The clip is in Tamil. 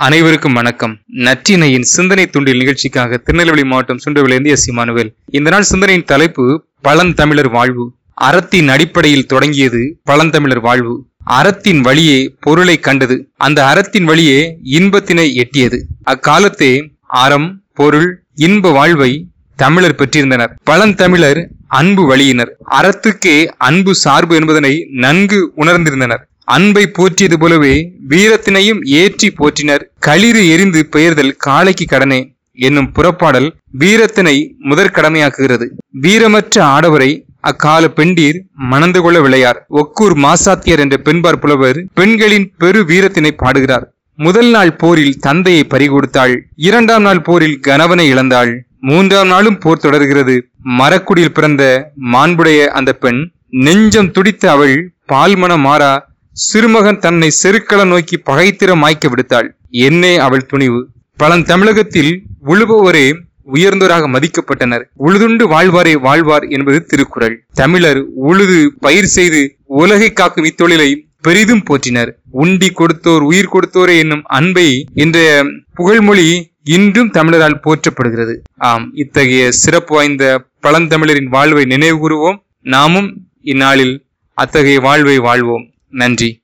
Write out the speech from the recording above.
அனைவருக்கும் வணக்கம். நற்றினையின் சிந்தனை துண்டில் நிகழ்ச்சிக்காக திருநெல்வேலி மாவட்டம் சுண்டவிலிருந்து எஸ். இமானுவேல். இந்த நாள் சிந்தனையின் தலைப்பு பழந்தமிழர் வாழ்வு. அறத்தின் அடிப்படையில் தொடங்கியது பழந்தமிழர் வாழ்வு. அறத்தின் வழியே பொருளை கண்டது. அந்த அறத்தின் வழியே இன்பத்தினை எட்டியது. அக்காலத்தே அறம் பொருள் இன்ப வாழ்வை தமிழர் பெற்றிருந்தனர். பழந்தமிழர் அன்பு வழியினர். அறத்துக்கே அன்பு சார்பு என்பதனை நன்கு உணர்ந்திருந்தனர். அன்பை போற்றியது போலவே வீரத்தினையும் ஏற்றி போற்றினர். களிறு எரிந்து பெயர்தல் காளைக்கு கடனே என்னும் புறப்பாடல் வீரத்தினை முதற்கடமையாக்குகிறது வீரமற்ற ஆடவரை அக்கால பெண்டீர் மணந்து கொள்ள விளையார். ஒக்கூர் மாசாத்தியர் என்ற பெண்பார் புலவர் பெண்களின் பெரு வீரத்தினை பாடுகிறார். முதல் நாள் போரில் தந்தையை பறிகொடுத்தாள். இரண்டாம் நாள் போரில் கணவனை இழந்தாள். மூன்றாம் நாளும் போர் தொடர்கிறது. மரக்குடியில் பிறந்த மாண்புடைய அந்த பெண் நெஞ்சம் துடித்த அவள் பால்மன மாறா சிறுமகன் தன்னை செருக்கள நோக்கி பகைத்திர மாய்க்க விடுத்தாள். என்னே அவள் துணிவு. பழந்தமிழகத்தில் உழுபவரே உயர்ந்தோராக மதிக்கப்பட்டனர். உழுதுண்டு வாழ்வாரே வாழ்வார் என்பது திருக்குறள். தமிழர் உழுது பயிர் செய்து உலகை காக்கும் இத்தொழிலை பெரிதும் போற்றினர். உண்டி கொடுத்தோர் உயிர் கொடுத்தோரே என்னும் அன்பை என்ற புகழ்மொழி இன்றும் தமிழரால் போற்றப்படுகிறது. ஆம் இத்தகைய சிறப்பு வாய்ந்த பழந்தமிழரின் வாழ்வை நினைவு கூறுவோம். நாமும் இந்நாளில் அத்தகைய வாழ்வை வாழ்வோம். Mendy